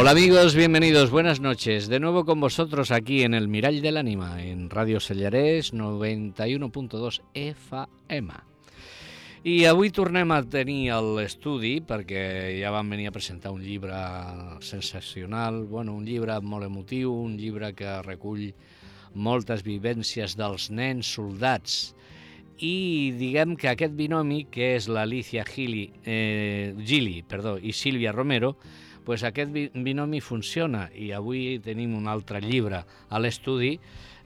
Hola amigos, bienvenidos, buenas noches. De nuevo con vosotros aquí en el Mirall del Ánima, en Radio Sellarés 91.2 FM. I avui tornem a tenir l'estudi perquè ja vam venir a presentar un llibre sensacional, bueno, un llibre molt emotiu, un llibre que recull moltes vivències dels nens soldats i diguem que aquest binomi, que és l'Alicia Gili, eh, Gili perdó, i Sílvia Romero, pues aquest binomi funciona i avui tenim un altre llibre a l'estudi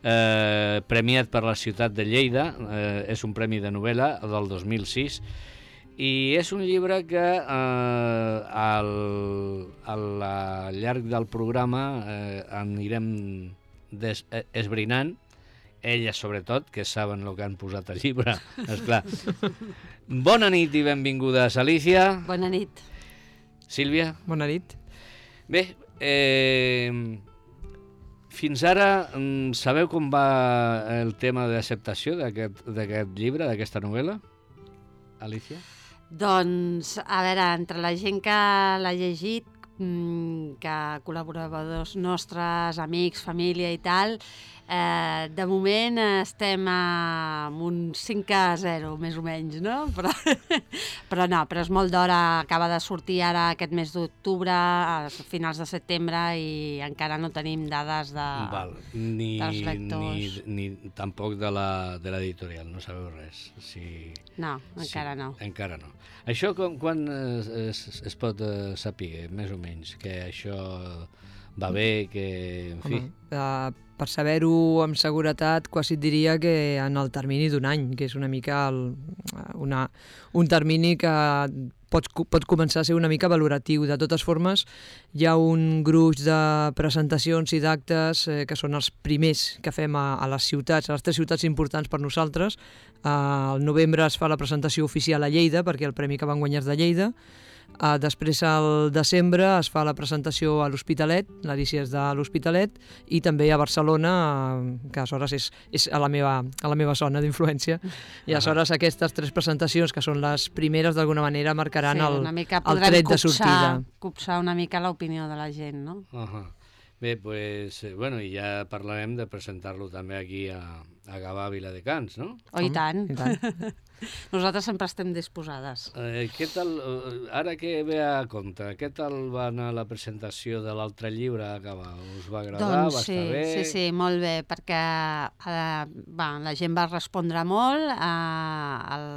eh, premiat per la ciutat de Lleida, eh, és un premi de novel·la del 2006 i és un llibre que eh, al, al, al llarg del programa eh, anirem des, eh, esbrinant elles sobretot, que saben el que han posat al llibre, esclar. Bona nit i benvingudes, Alicia. Bona nit. Sílvia. Bona nit. Bé, eh, fins ara mm, sabeu com va el tema d'acceptació d'aquest llibre, d'aquesta novel·la? Alicia? Doncs, a veure, entre la gent que l'ha llegit, mm, que col·laboradors nostres, amics, família i tal, Eh, de moment estem a un 5 a 0, més o menys, no? Però, però no, però és molt d'hora, acaba de sortir ara aquest mes d'octubre, a finals de setembre, i encara no tenim dades de, Val. Ni, dels lectors. Ni, ni tampoc de l'editorial, no sabeu res. Si... No, encara sí, no. Encara no. Això com, quan es, es, es pot uh, saber, més o menys, que això va bé, que... En fi... Home, uh, per saber-ho amb seguretat, quasi diria que en el termini d'un any, que és una mica el, una, un termini que pot, pot començar a ser una mica valoratiu. De totes formes, hi ha un gruix de presentacions i d'actes eh, que són els primers que fem a, a les ciutats, a les tres ciutats importants per nosaltres. Eh, al novembre es fa la presentació oficial a Lleida, perquè el premi que van guanyar és de Lleida, Uh, després, al desembre, es fa la presentació a l'Hospitalet, l'Alicia és de l'Hospitalet, i també a Barcelona, uh, que aleshores és, és a, la meva, a la meva zona d'influència. I aleshores uh -huh. aquestes tres presentacions, que són les primeres, d'alguna manera marcaran sí, el, el tret copsar, de sortida. copsar una mica l'opinió de la gent, no? Uh -huh. Bé, pues, eh, bueno, i ja parlarem de presentar-lo també aquí a, a Gavà Viladecans, no? Oh, i tant. I tant. Nosaltres sempre estem disposades. Eh, què tal, eh, ara que ve a compte, què tal va anar la presentació de l'altre llibre a Gavà? Us va agradar? Doncs va sí, estar bé? sí, sí, molt bé, perquè eh, va, la gent va respondre molt eh, al,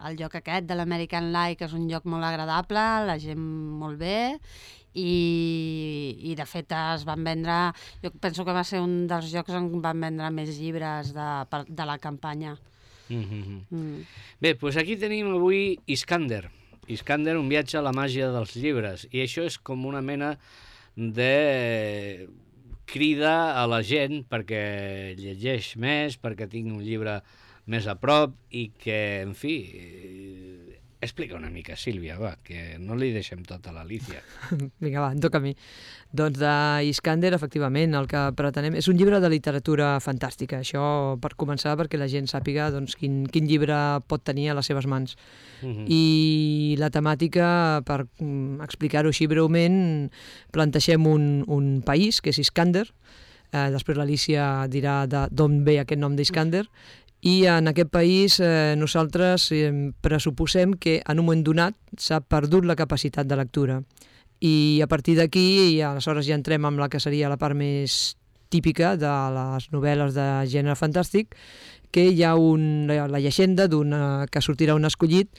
al lloc aquest de l'American Life, que és un lloc molt agradable, la gent molt bé, i, i de fet es van vendre, jo penso que va ser un dels jocs on van vendre més llibres de, de la campanya. Mm -hmm. mm. Bé, doncs aquí tenim avui Iskander. Iskander, un viatge a la màgia dels llibres. I això és com una mena de crida a la gent perquè llegeix més, perquè tingui un llibre més a prop i que, en fi, Explica una mica, Sílvia, va, que no li deixem tot a l'Alicia. Vinga, va, em toca a mi. Doncs d'Iskander, efectivament, el que pretenem... És un llibre de literatura fantàstica, això per començar, perquè la gent sàpiga doncs, quin, quin llibre pot tenir a les seves mans. Uh mhm. -huh. I la temàtica, per mm, explicar-ho així breument, plantegem un, un país, que és Iskander, eh, després l'Alicia dirà d'on ve aquest nom d'Iskander, i en aquest país eh, nosaltres eh, pressuposem que en un moment donat s'ha perdut la capacitat de lectura. I a partir d'aquí aleshores ja entrem amb la que seria la part més típica de les novel·les de gènere fantàstic que hi ha un, la, llegenda que sortirà un escollit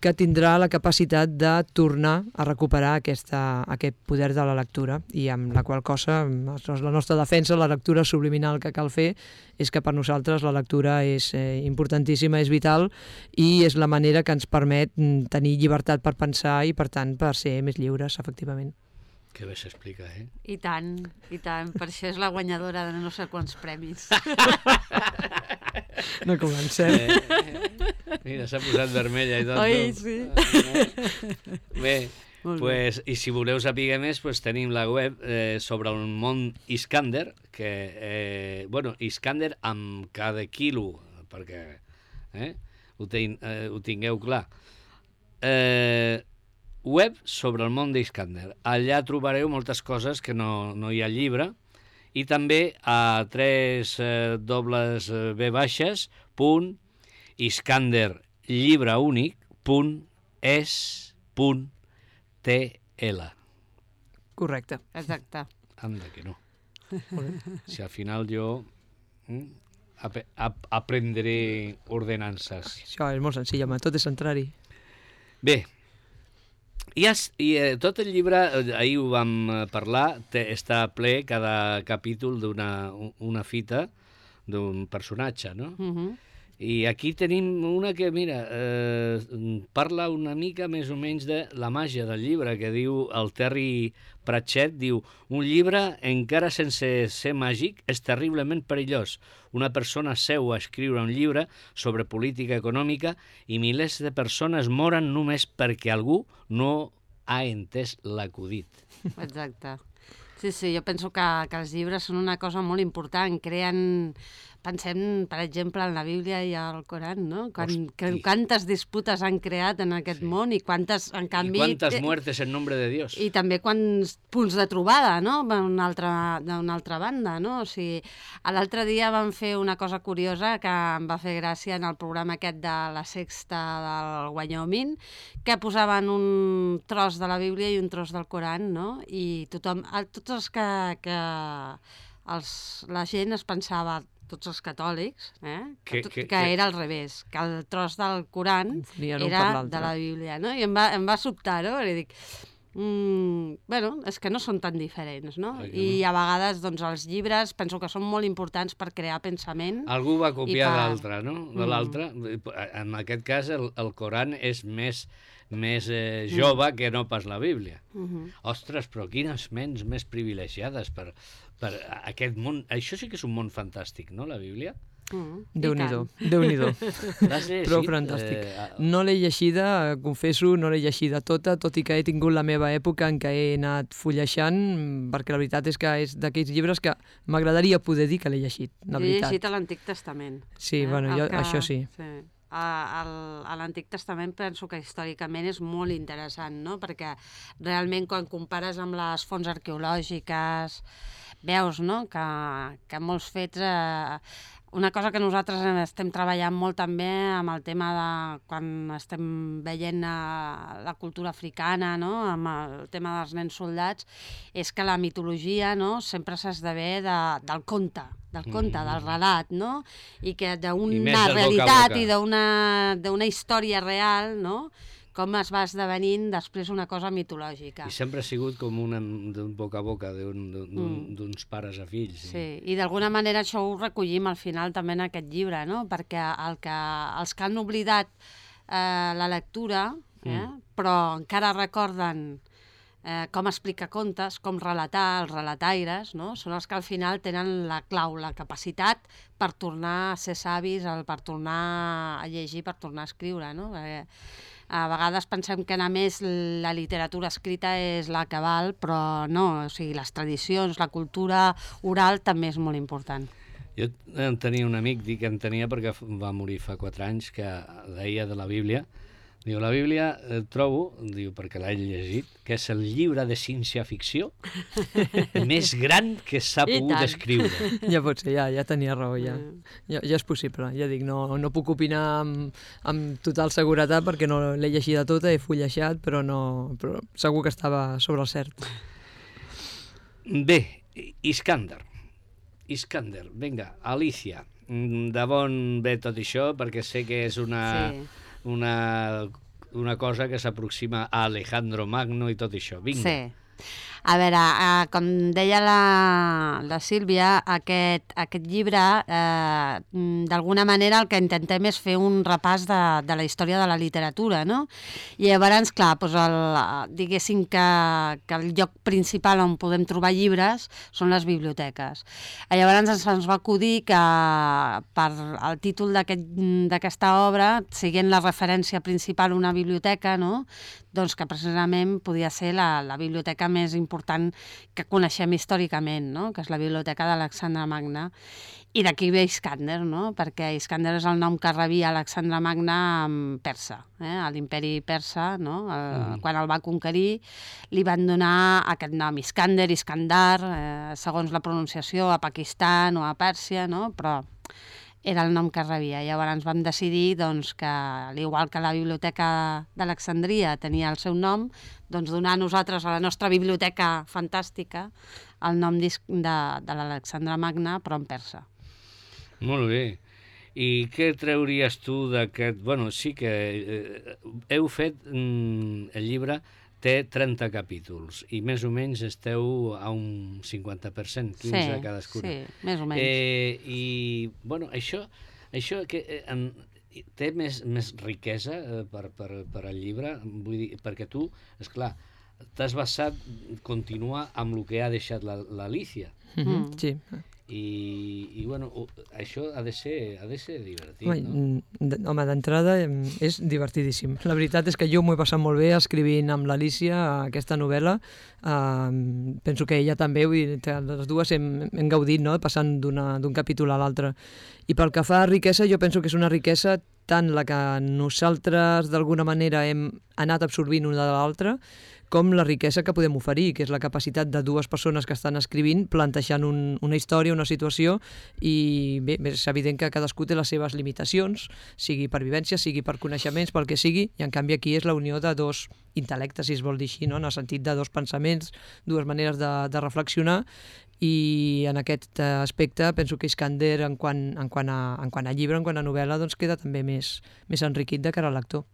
que tindrà la capacitat de tornar a recuperar aquesta, aquest poder de la lectura i amb la qual cosa, la nostra defensa, la lectura subliminal que cal fer és que per nosaltres la lectura és eh, importantíssima, és vital i és la manera que ens permet mm, tenir llibertat per pensar i per tant per ser més lliures, efectivament. Que bé s'explica, eh? I tant, i tant. Per això és la guanyadora de no sé quants premis. no comencem. Eh, eh, mira, s'ha posat vermella i tot. Oi, sí. Bé, pues, i si voleu saber més, pues, tenim la web eh, sobre el món Iskander, que, eh, bueno, Iskander amb cada quilo, perquè eh, ho, ten, eh, ho tingueu clar. Eh, web sobre el món d'Iskander. Allà trobareu moltes coses que no, no hi ha llibre i també a tres eh, dobles eh, B baixes punt Iskander llibre únic punt es punt tl. Correcte. Exacte. Anda que no. Si al final jo mm, ap ap aprendré ordenances. Això és molt senzill, home, tot és entrar-hi. Bé, i, has, i eh, tot el llibre, eh, ahir ho vam eh, parlar, té, està ple cada capítol d'una una fita d'un personatge, no? Uh -huh. I aquí tenim una que, mira, eh, parla una mica més o menys de la màgia del llibre, que diu el Terry Pratchett, diu un llibre, encara sense ser màgic, és terriblement perillós. Una persona seu a escriure un llibre sobre política econòmica i milers de persones moren només perquè algú no ha entès l'acudit. Exacte. Sí, sí, jo penso que, que els llibres són una cosa molt important, creen Pensem, per exemple, en la Bíblia i al Coran, no? Quan, que, quantes disputes han creat en aquest sí. món i quantes, en canvi... I quantes eh, muertes en nombre de Dios. I també quants punts de trobada, no?, d'una altra, altra banda, no? O sigui, l'altre dia vam fer una cosa curiosa que em va fer gràcia en el programa aquest de la Sexta del Wyoming, que posaven un tros de la Bíblia i un tros del Coran, no? I tothom, tots els que, que els, la gent es pensava tots els catòlics, eh? que, que, que, que era al revés, que el tros del Coran era de la Bíblia, no? I em va, em va sobtar, no? I dic, mm, bueno, és que no són tan diferents, no? Ai, I a vegades, doncs, els llibres penso que són molt importants per crear pensament. Algú va copiar per... l'altre, no? De mm. l'altre. En aquest cas, el, el Coran és més més eh, mm. jove mm. que no pas la Bíblia. Mm -hmm. Ostres, però quines ments més privilegiades per, per aquest món. Això sí que és un món fantàstic, no, la Bíblia? Mm, Déu-n'hi-do, déu nhi déu Però fantàstic. Eh, no l'he llegida, confesso, no l'he llegida tota, tot i que he tingut la meva època en què he anat fulleixant, perquè la veritat és que és d'aquells llibres que m'agradaria poder dir que l'he llegit, la veritat. He llegit l'Antic Testament. Sí, eh? bueno, jo, que... això sí. sí. A, a l'Antic Testament penso que històricament és molt interessant, no? perquè realment quan compares amb les fonts arqueològiques, veus no? que, que molts fets... Eh, una cosa que nosaltres estem treballant molt també amb el tema de quan estem veient eh, la cultura africana, no? amb el tema dels nens soldats, és que la mitologia no? sempre s'esdevé de, del conte, del conte, mm. del relat, no? I que d'una realitat boca boca. i d'una història real, no? Com es va esdevenint després una cosa mitològica. I sempre ha sigut com una d'un boca a boca, d'uns un, mm. pares a fills. Sí, i d'alguna manera això ho recollim al final també en aquest llibre, no? perquè el que, els que han oblidat eh, la lectura, eh, mm. però encara recorden eh, com explicar contes, com relatar, els relataires, no? són els que al final tenen la clau, la capacitat per tornar a ser savis, per tornar a llegir, per tornar a escriure. No? Perquè a vegades pensem que a més la literatura escrita és la que val, però no, o sigui, les tradicions, la cultura oral també és molt important. Jo en tenia un amic, dic que en tenia perquè va morir fa quatre anys, que deia de la Bíblia, Diu, la Bíblia eh, trobo, diu, perquè l'he llegit, que és el llibre de ciència-ficció més gran que s'ha pogut escriure. Ja pot ser, ja, ja tenia raó, ja. Mm. ja. Ja és possible, ja dic, no, no puc opinar amb, amb total seguretat perquè no l'he llegida tota, he fullejat, però, no, però segur que estava sobre el cert. Bé, Iskander. Iskander, vinga, Alicia, mm, de bon ve tot això, perquè sé que és una... Sí una, una cosa que s'aproxima a Alejandro Magno i tot això. Vinga. Sí. A veure, eh, com deia la, la Sílvia, aquest, aquest llibre, eh, d'alguna manera el que intentem és fer un repàs de, de la història de la literatura, no? I llavors, clar, doncs el, diguéssim que, que el lloc principal on podem trobar llibres són les biblioteques. Llavors ens, ens va acudir que per el títol d'aquesta aquest, obra, siguent la referència principal una biblioteca, no? doncs que precisament podia ser la, la biblioteca més important important que coneixem històricament, no? que és la Biblioteca d'Alexandre Magna. I d'aquí ve Iskander, no? perquè Iskander és el nom que rebia Alexandre Magna en persa, eh? a l'imperi persa, no? el, mm. quan el va conquerir, li van donar aquest nom, Iskander, Iskandar, eh, segons la pronunciació, a Pakistan o a Pèrsia, no? però era el nom que rebia. Llavors vam decidir doncs, que, al igual que la Biblioteca d'Alexandria tenia el seu nom, doncs donar a nosaltres, a la nostra biblioteca fantàstica, el nom de, de l'Alexandre Magna, però en persa. Molt bé. I què treuries tu d'aquest... Bueno, sí que eh, heu fet mm, el llibre té 30 capítols i més o menys esteu a un 50%, 15 sí, a cadascuna. Sí, més o menys. Eh, I, bueno, això, això que, eh, en, té més, més riquesa eh, per, per, per al llibre, vull dir, perquè tu, és clar, t'has basat continuar amb el que ha deixat l'Alicia. La, mm -hmm. Sí i, i bueno, això ha de ser, ha de ser divertit, home, no? Home, d'entrada és divertidíssim. La veritat és que jo m'ho he passat molt bé escrivint amb l'Alicia aquesta novel·la. Uh, penso que ella també, vull dir, les dues hem, hem gaudit, no?, passant d'un capítol a l'altre. I pel que fa a riquesa, jo penso que és una riquesa tant la que nosaltres d'alguna manera hem anat absorbint una de l'altra, com la riquesa que podem oferir, que és la capacitat de dues persones que estan escrivint, plantejant un, una història, una situació, i bé, és evident que cadascú té les seves limitacions, sigui per vivència, sigui per coneixements, pel que sigui, i en canvi aquí és la unió de dos intel·lectes, si es vol dir així, no? en el sentit de dos pensaments, dues maneres de, de reflexionar, i en aquest aspecte penso que Iskander en quant, en quant, a, en quant a llibre, en quant a novel·la, doncs queda també més, més enriquit de cara al lector.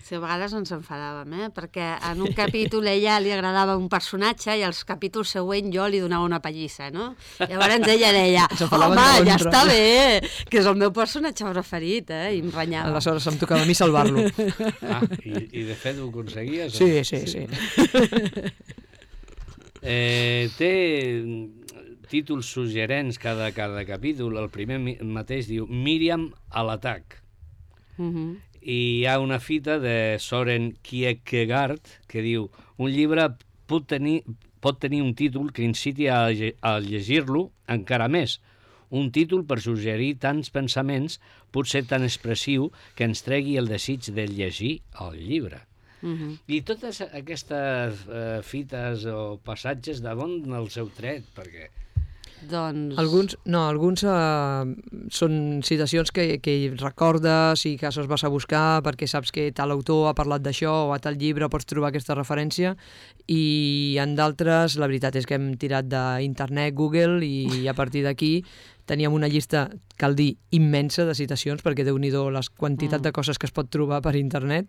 Sí, a vegades ens enfadàvem, eh? perquè en un capítol ella li agradava un personatge i als capítols següents jo li donava una pallissa, no? Llavors ella deia, home, ja està bé, que és el meu personatge preferit, eh? I em renyava. Aleshores em tocava a mi salvar-lo. Ah, i, i de fet ho aconseguies? Sí, sí, sí. sí. eh, té títols suggerents cada, cada capítol. El primer mateix diu Míriam a l'atac. Uh mhm. -huh i hi ha una fita de Soren Kierkegaard que diu un llibre pot tenir, pot tenir un títol que inciti a, a llegir-lo encara més, un títol per suggerir tants pensaments pot ser tan expressiu que ens tregui el desig de llegir el llibre. Uh -huh. I totes aquestes uh, fites o passatges de bon el seu tret, perquè doncs... Alguns, no, alguns uh, són citacions que, que recordes i que els vas a buscar perquè saps que tal autor ha parlat d'això o a tal llibre pots trobar aquesta referència i en d'altres la veritat és que hem tirat d'internet, Google i a partir d'aquí teníem una llista, cal dir, immensa de citacions, perquè déu nhi la quantitat mm. de coses que es pot trobar per internet,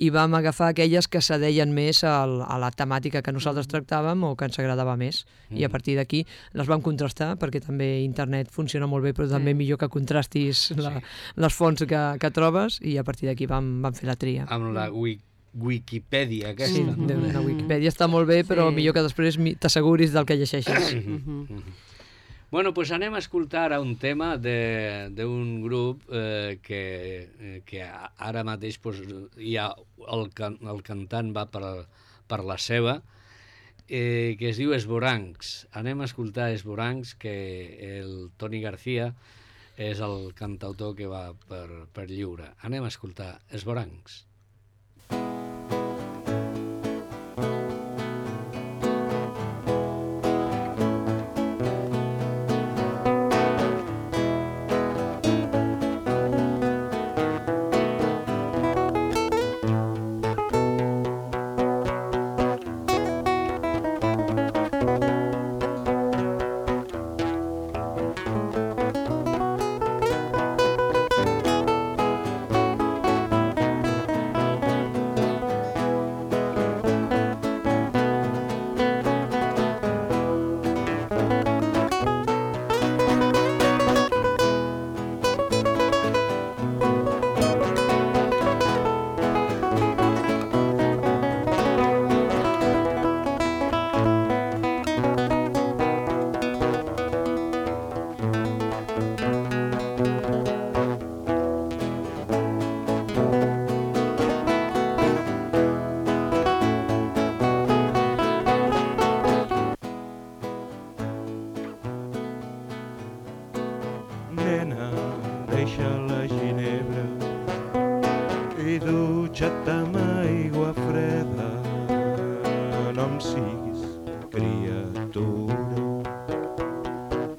i vam agafar aquelles que s'adeien més al, a la temàtica que nosaltres mm. tractàvem o que ens agradava més. Mm. I a mm. partir d'aquí les vam contrastar, perquè també internet funciona molt bé, però també sí. millor que contrastis la, sí. les fonts que, que trobes, i a partir d'aquí vam, vam fer la tria. Amb la Wiki Wikipedia aquesta. Sí, la Wikipedia està molt bé, però sí. millor que després t'asseguris del que llegeixes. Mm -hmm. Bueno, pues anem a escoltar ara un tema d'un grup eh, que, eh, que ara mateix pues, ha el, can, el cantant va per, per la seva, eh, que es diu Esborancs. Anem a escoltar Esborancs, que el Toni García és el cantautor que va per, per lliure. Anem a escoltar Esborancs.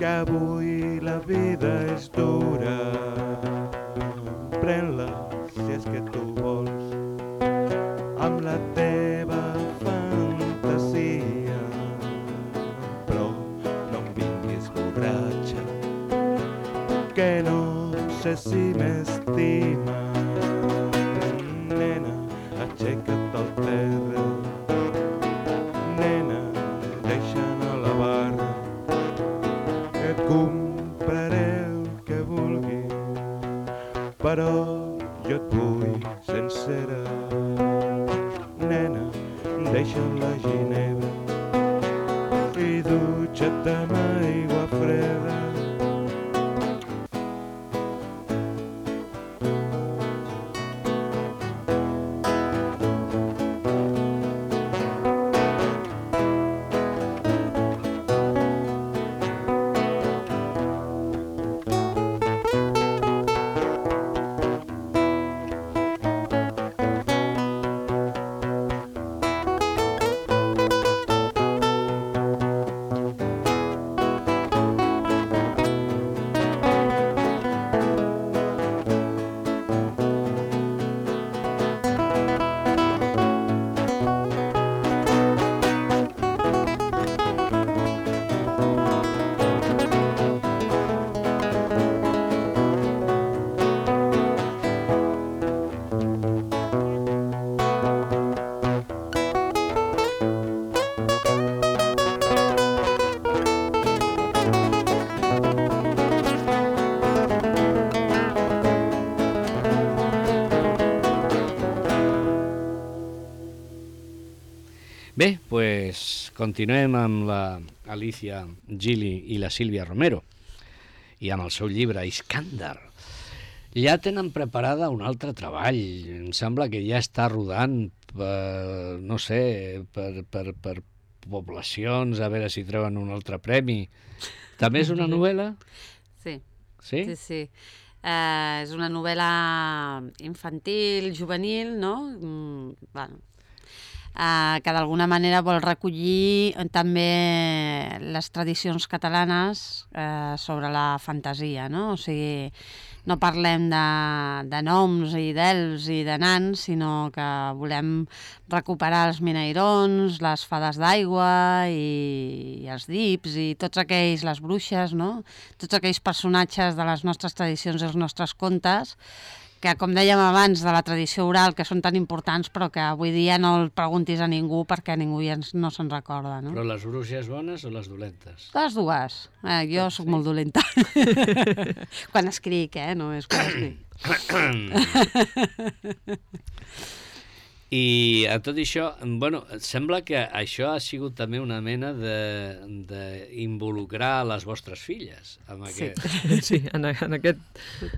Avui la vida és dura. Pren-la si és que tu vols, amb la teva fantasia. Però no em vinguis borratxa, que no sé si m'estima. Bé, pues continuem amb la Alicia Gili i la Sílvia Romero i amb el seu llibre Iskandar. Ja tenen preparada un altre treball. Em sembla que ja està rodant per, no sé, per, per, per poblacions, a veure si treuen un altre premi. També és una novel·la? Sí, Sí? sí, sí. Eh, és una novel·la infantil, juvenil, no? Mm, bueno, eh, que d'alguna manera vol recollir també les tradicions catalanes eh, sobre la fantasia, no? O sigui, no parlem de, de noms i d'elfs i de nans, sinó que volem recuperar els minairons, les fades d'aigua i, i els dips i tots aquells, les bruixes, no? Tots aquells personatges de les nostres tradicions i els nostres contes que, com dèiem abans, de la tradició oral, que són tan importants, però que avui dia no el preguntis a ningú perquè ningú ja no se'n recorda, no? Però les bruixes bones o les dolentes? Les dues. Eh, jo sóc molt dolenta. quan escric, eh? No és quan escric. I a tot això, bueno, sembla que això ha sigut també una mena d'involucrar les vostres filles amb Sí. aquest... Sí, en, a- en, aquest,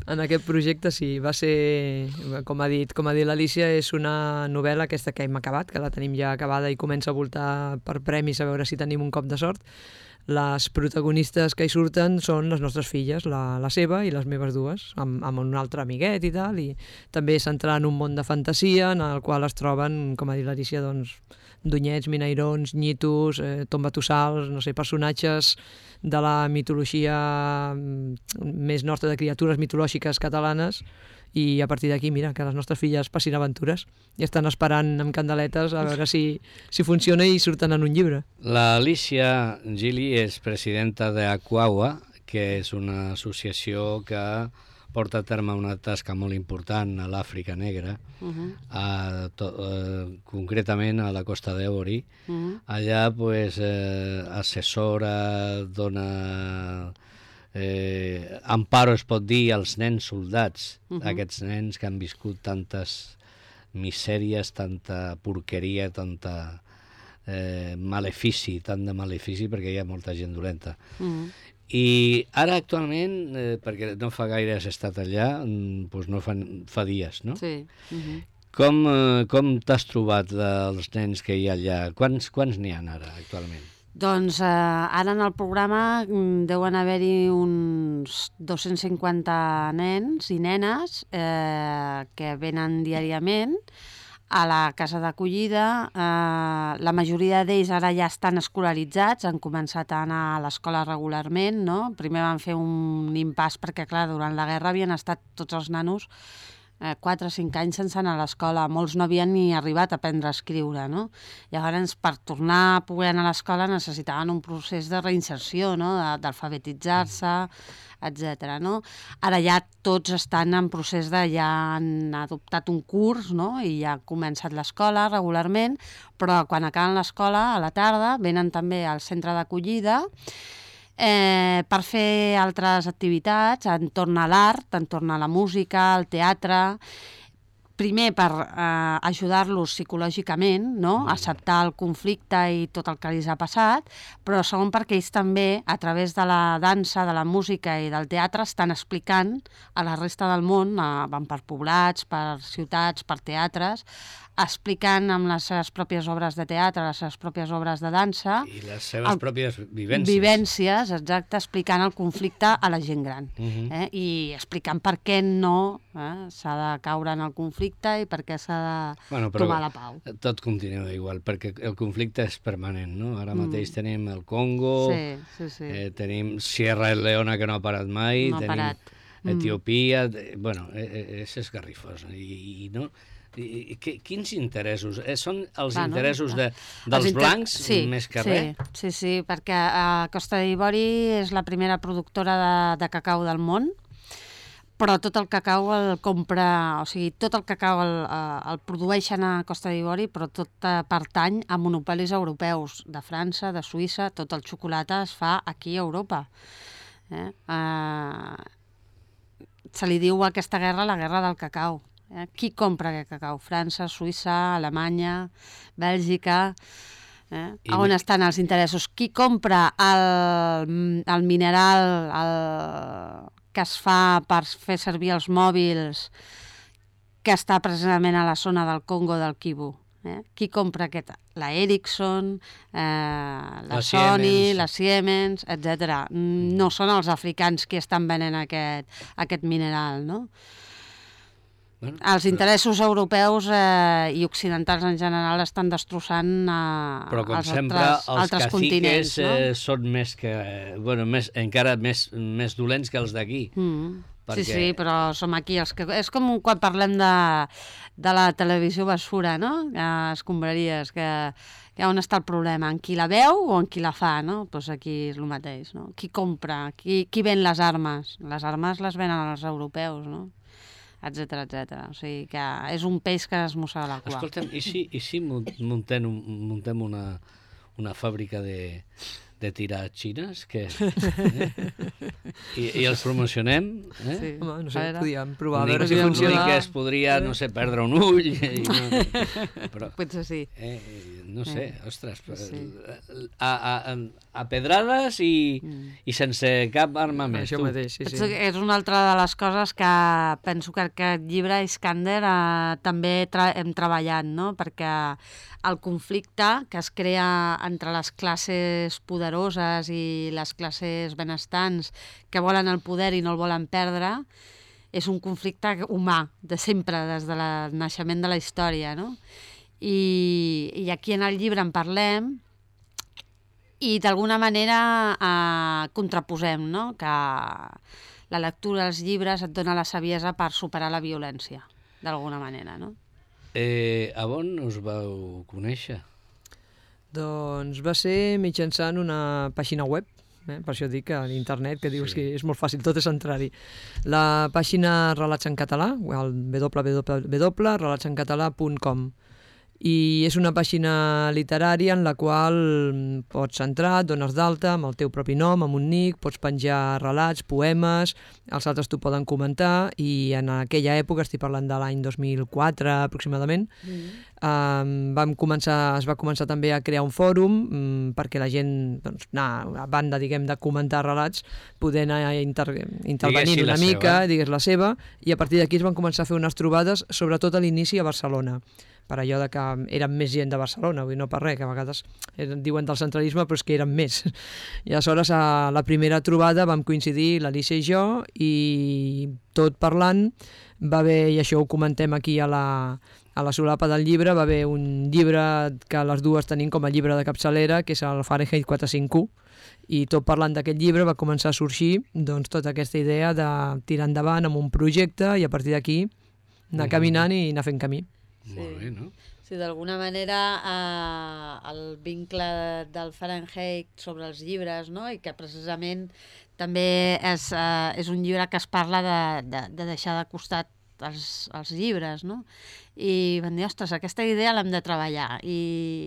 en aquest projecte sí, va ser, com ha dit, com ha dit l'Alicia, és una novel·la aquesta que hem acabat, que la tenim ja acabada i comença a voltar per premis a veure si tenim un cop de sort. Les protagonistes que hi surten són les nostres filles, la, la seva i les meves dues, amb, amb un altre amiguet i tal, i també s'entra en un món de fantasia en el qual es troben, com ha dit l'Alicia, doncs, dunyets, minairons, nyitos, eh, tombatossals, no sé, personatges de la mitologia mm, més nostra de criatures mitològiques catalanes i a partir d'aquí, mira, que les nostres filles passin aventures i estan esperant amb candeletes a veure si, si funciona i surten en un llibre. La Alicia Gili és presidenta d'Aquaua, que és una associació que porta a terme una tasca molt important a l'Àfrica Negra, Uh -huh, a to, eh, concretament a la costa d'Eori. uh -huh. Allà pues, eh, assessora, dona eh, amparo, es pot dir, als nens soldats, uh Mhm. -huh. aquests nens que han viscut tantes misèries, tanta porqueria, tanta eh, malefici, tant de malefici, perquè hi ha molta gent dolenta. Uh -huh. I ara actualment, eh, perquè no fa gaire has estat allà, mm, doncs no fa, fa dies, no? Sí. Uh -huh. Com, eh, com t'has trobat dels nens que hi ha allà? Quants quants n'hi ha ara actualment? Doncs eh, ara en el programa mm, deuen haver-hi uns 250 nens i nenes eh, que venen diàriament a la casa d'acollida. Eh, la majoria d'ells ara ja estan escolaritzats, han començat a anar a l'escola regularment. No? Primer van fer un impàs perquè, clar, durant la guerra havien estat tots els nanos eh, 4 o 5 anys sense anar a l'escola. Molts no havien ni arribat a aprendre a escriure, no? Llavors, per tornar a poder anar a l'escola necessitaven un procés de reinserció, no? D'alfabetitzar-se, etc. No? Ara ja tots estan en procés de... ja han adoptat un curs no? i ja ha començat l'escola regularment, però quan acaben l'escola, a la tarda, venen també al centre d'acollida eh, per fer altres activitats entorn a l'art, entorn a la música, al teatre, primer per eh, ajudar-los psicològicament, no? acceptar el conflicte i tot el que els ha passat, però segon perquè ells també, a través de la dansa, de la música i del teatre, estan explicant a la resta del món, eh, van per poblats, per ciutats, per teatres, explicant amb les seves pròpies obres de teatre, les seves pròpies obres de dansa, I les seves El- pròpies vivències. vivències, exacte, explicant el conflicte a la gent gran. Mhm. eh? I explicant per què no eh? s'ha de caure en el conflicte i per què s'ha de Bueno, però trobar la pau. tot continua igual, perquè el conflicte és permanent, no? Ara mateix tenim el Congo, Mm. Sí, sí, sí. eh, tenim Sierra Leona, que no ha parat mai, No ha tenim parat. Mm. Etiopia, eh, bueno, eh, eh, és esgarrifós. I, i no... I, i, qui- quins interessos? Eh, són els Bueno, interessos de, Els dels inter- blancs sí, més que sí, res? Sí, sí, perquè a Costa d'Ivori és la primera productora de, de cacau del món, però tot el cacau el compra, o sigui, tot el cacau el, eh, el produeixen a Costa d'Ivori, però tot eh, pertany a monopolis europeus, de França, de Suïssa, tot el xocolata es fa aquí a Europa. Eh? Eh, se li diu a aquesta guerra la guerra del cacau. Eh? Qui compra aquest cacau? França, Suïssa, Alemanya, Bèlgica... Eh? I on estan els interessos? Qui compra el, el mineral el, que es fa per fer servir els mòbils que està precisament a la zona del Congo del Kivu? Eh? Qui compra aquest? La Ericsson, eh, la, La Sony, Siemens. la Siemens, etc. No són els africans qui estan venent aquest, aquest mineral, no? Bueno, Els interessos europeus eh, i occidentals en general estan destrossant eh, Però com els sempre, altres, els altres caciques continents, no? eh, són més que... eh, Bueno, més, encara més, més dolents que els d'aquí. Mm. perquè- Sí, sí, però som aquí els que... És com quan parlem de, de la televisió basura, no? Eh, escombraries, que, que on està el problema? En qui la veu o en qui la fa, no? Doncs aquí és el mateix, no? Qui compra? Qui, qui ven les armes? Les armes les venen els europeus, no? Etcètera, etcètera. O sigui que és un peix que es mossega la cua. Escolta'm, i si, i si mun- muntem, un- muntem una, una fàbrica de, de tiratxines? Que, eh? I, I els promocionem? Eh? Sí. Home, no sé, podíem provar, a veure si funciona. que es podria, no sé, perdre un ull, i no, però, Potser sí. eh, no sé, ostres, però, Sí. a, a, a, pedrades i, Mm. i sense cap arma més. Això tu. mateix, sí, Penso sí. que és una altra de les coses que penso que aquest llibre, Iskander, eh, també tra hem treballat, no? perquè el conflicte que es crea entre les classes poderoses i les classes benestants que volen el poder i no el volen perdre és un conflicte humà, de sempre, des del naixement de la història. No? I, I aquí en el llibre en parlem i d'alguna manera eh, contraposem no? que la lectura dels llibres et dona la saviesa per superar la violència, d'alguna manera. No? Eh, a on us vau conèixer? Doncs va ser mitjançant una pàgina web, eh? per això dic que a l'internet, que dius Sí. que és molt fàcil, tot és entrar-hi. La pàgina Relats en Català, el www.relatsencatalà.com i és una pàgina literària en la qual mm, pots entrar, et dones d'alta amb el teu propi nom, amb un nick, pots penjar relats, poemes, els altres t'ho poden comentar i en aquella època, estic parlant de l'any 2004 aproximadament, um, vam començar, es va començar també a crear un fòrum um, perquè la gent, doncs, anar, a banda, diguem, de comentar relats, poder anar inter intervenint una la mica, seva. digues la seva, i a partir d'aquí es van començar a fer unes trobades, sobretot a l'inici a Barcelona per allò de que eren més gent de Barcelona, vull dir, no per res, que a vegades eren, diuen del centralisme, però és que eren més. I aleshores, a la primera trobada vam coincidir l'Alicia i jo, i tot parlant va haver, i això ho comentem aquí a la, a la solapa del llibre, va haver un llibre que les dues tenim com a llibre de capçalera, que és el Fahrenheit 451, i tot parlant d'aquest llibre va començar a sorgir doncs, tota aquesta idea de tirar endavant amb un projecte i a partir d'aquí anar caminant i anar fent camí. Molt bé, no? Sí, d'alguna manera eh, el vincle del Fahrenheit sobre els llibres, no? i que precisament també és, eh, és un llibre que es parla de, de, de deixar de costat els, els llibres, no? I van dir, ostres, aquesta idea l'hem de treballar. I,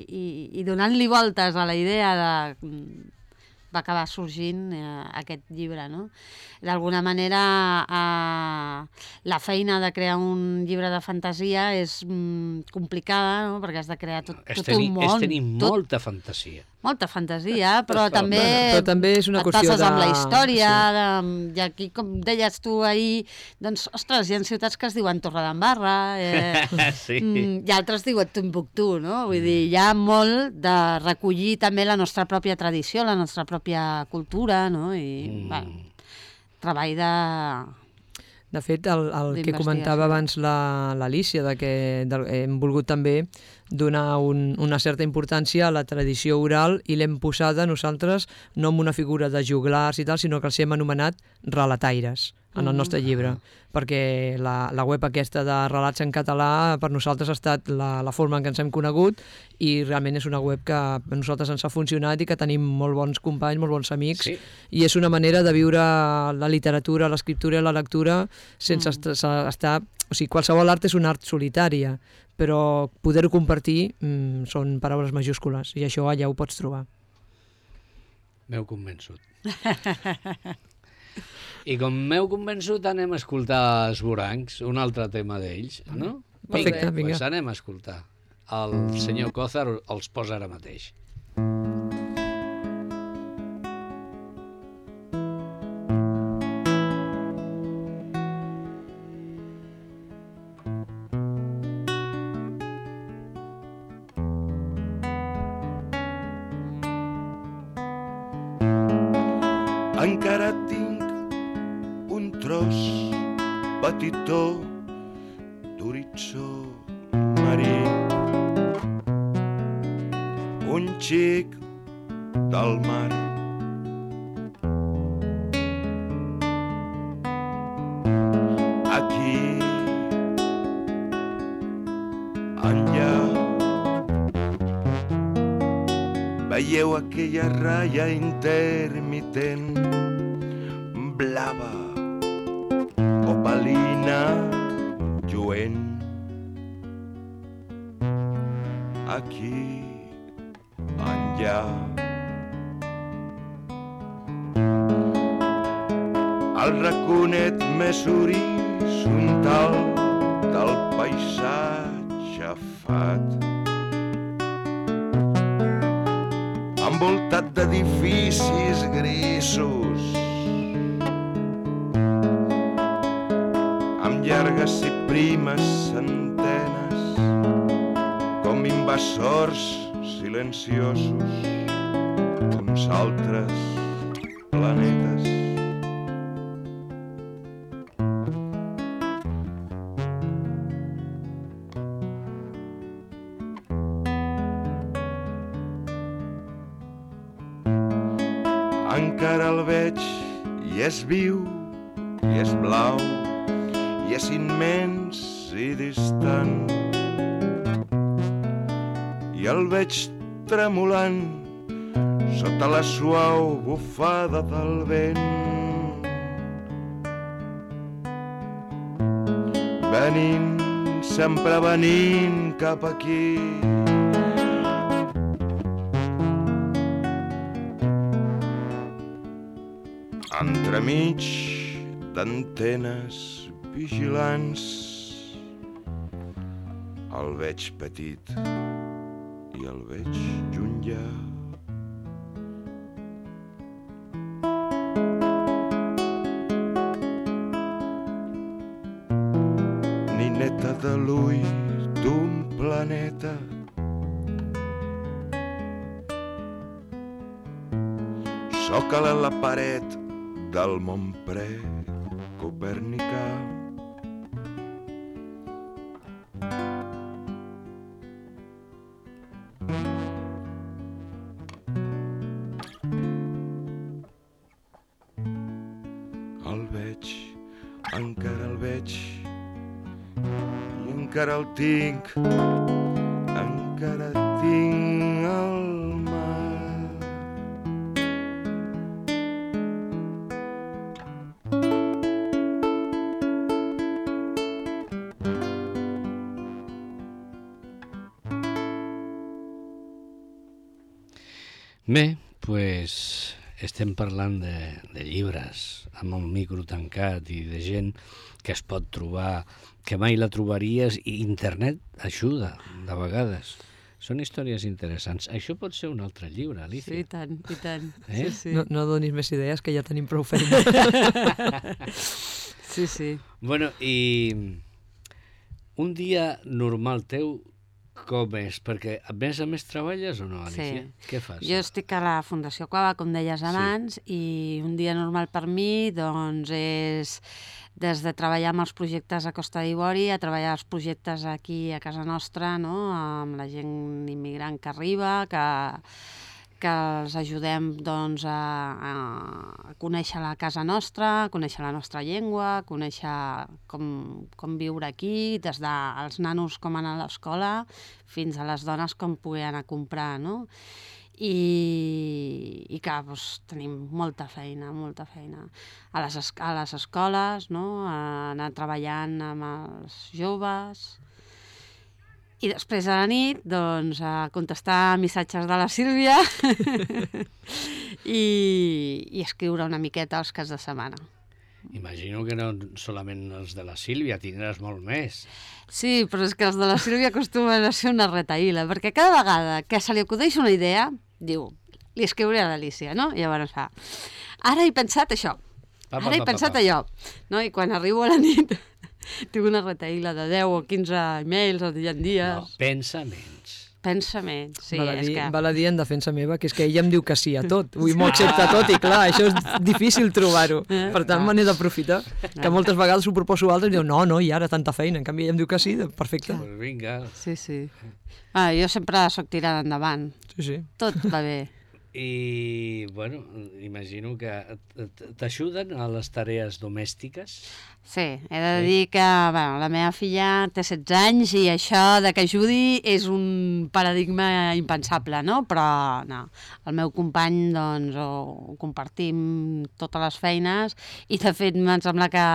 i, i donant-li voltes a la idea de va acabar sorgint eh, aquest llibre, no? D'alguna manera, eh, la feina de crear un llibre de fantasia és mm, complicada, no? Perquè has de crear tot, És tot tenir, un món, és tenir tot, molta fantasia. molta fantasia, però també, Bueno, però també és una et qüestió passes de- amb la història, de, i aquí, com deies tu ahir, doncs, ostres, hi ha ciutats que es diuen Torredembarra, eh, sí. Mm, i altres diuen Timbuktu, no? Vull dir, hi ha molt de recollir també la nostra pròpia tradició, la nostra pròpia cultura, no? I, Mm. bueno, treball de... De fet, el, el que comentava abans la- l'Alícia, de que del, hem volgut també donar un, una certa importància a la tradició oral i l'hem posada nosaltres no amb una figura de juglars i tal, sinó que els hem anomenat relataires en el Mm. nostre llibre, perquè la, la web aquesta de relats en català per nosaltres ha estat la, la forma en què ens hem conegut i realment és una web que a nosaltres ens ha funcionat i que tenim molt bons companys, molt bons amics Sí. i és una manera de viure la literatura, l'escriptura i la lectura sense Mm. est estar... O sigui, qualsevol art és un art solitària, però poder-ho compartir mm, són paraules majúscules i això allà ho pots trobar. M'heu convençut. I com m'heu convençut, anem a escoltar Esborancs, un altre tema d'ells, no? Perfecte, Doncs vinga. anem a escoltar. El senyor Cózar els posa ara mateix. Un xic del mar. Aquí, enllà, veieu aquella ratlla intermitent més horitzontal del paisatge fat. Envoltat d'edificis grisos amb llargues i primes antenes com invasors silenciosos d'uns altres suau bufada del vent. Venint, sempre venint cap aquí. entremig d'antenes vigilants el veig petit i el veig llunyà. Sòcala en la paret del Montpré copernicà. El veig, encara el veig, i encara el tinc, parlant de, de llibres amb un micro tancat i de gent que es pot trobar, que mai la trobaries i internet ajuda de vegades. Són històries interessants. Això pot ser un altre llibre, Sí, Alicia. i tant, i tant. Eh? Sí, sí. No, no donis més idees, que ja tenim prou feina. sí, sí. Bueno, i un dia normal teu com és? Perquè a més a més treballes o no, Alicia? Sí. Què fas? Jo estic a la Fundació Quava, com deies Sí. abans, i un dia normal per mi doncs, és des de treballar amb els projectes a Costa d'Ivori a treballar els projectes aquí a casa nostra, no? amb la gent immigrant que arriba, que, que els ajudem doncs, a, a conèixer la casa nostra, a conèixer la nostra llengua, a conèixer com, com viure aquí, des dels nanos com anar a l'escola fins a les dones com poder anar a comprar, no? I, i que doncs, tenim molta feina, molta feina. A les, es- a les escoles, no? a anar treballant amb els joves, i després a la nit, doncs, a contestar missatges de la Sílvia i, i escriure una miqueta els cas de setmana. Imagino que no solament els de la Sílvia, tindràs molt més. Sí, però és que els de la Sílvia acostumen a ser una retaïla, perquè cada vegada que se li acudeix una idea, diu, li escriuré a l'Alicia, no? I llavors fa, ara he pensat això, Pa, pa, ara he pa, pensat allò, no? I quan arribo a la nit tinc una retaïla de 10 o 15 e-mails al dia en dies. No, pensaments. Pensaments, sí, val, a és dir, que... val a dir en defensa meva que és que ella em diu que sí a tot. Vull m'ho accepta tot i clar, això és difícil trobar-ho. Eh, Per tant, me n'he d'aprofitar. Que moltes vegades ho proposo a altres i diu no, no, i ara tanta feina. En canvi, ella em diu que sí, perfecte. Pues vinga. Sí, sí. Ah, jo sempre sóc tirada endavant. Sí, sí. Tot va bé. I, bueno, imagino que t'ajuden a les tarees domèstiques? Sí, he de dir que bueno, la meva filla té 16 anys i això de que ajudi és un paradigma impensable, no? Però no, el meu company doncs ho compartim totes les feines i de fet em sembla que